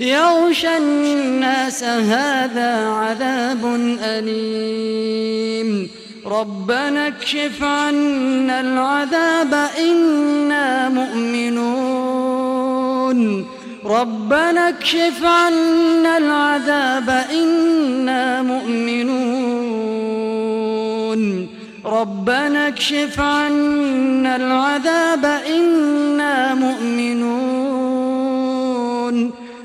يغشى الناس هذا عذاب أليم. ربنا اكشف عنا العذاب إنا مؤمنون. ربنا اكشف عنا العذاب إنا مؤمنون. ربنا اكشف عنا العذاب إنا مؤمنون.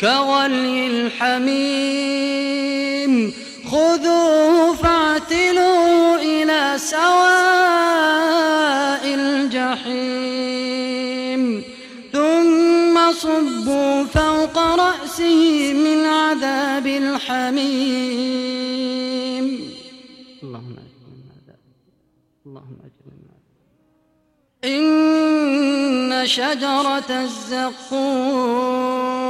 كغلي الحميم. خذوه فاعتلوه إلى سواء الجحيم. ثم صبوا فوق رأسه من عذاب الحميم. اللهم أجر من هذا. اللهم أجر من هذا. إن شجرة الزقوم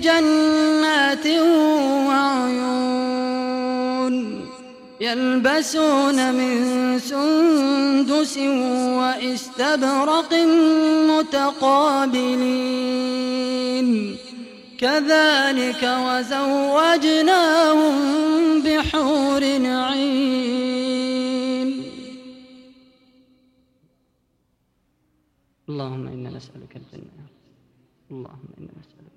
جنات وعيون يلبسون من سندس واستبرق متقابلين. كذلك وزوجناهم بحور عين. اللهم إنا نسألك الجنة. اللهم إنا نسألك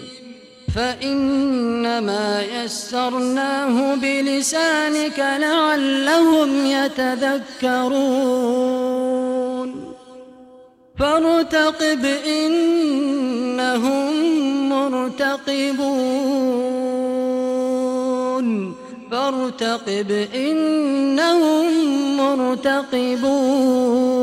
فإنما يسرناه بلسانك لعلهم يتذكرون. فارتقب إنهم مرتقبون. فارتقب إنهم مرتقبون.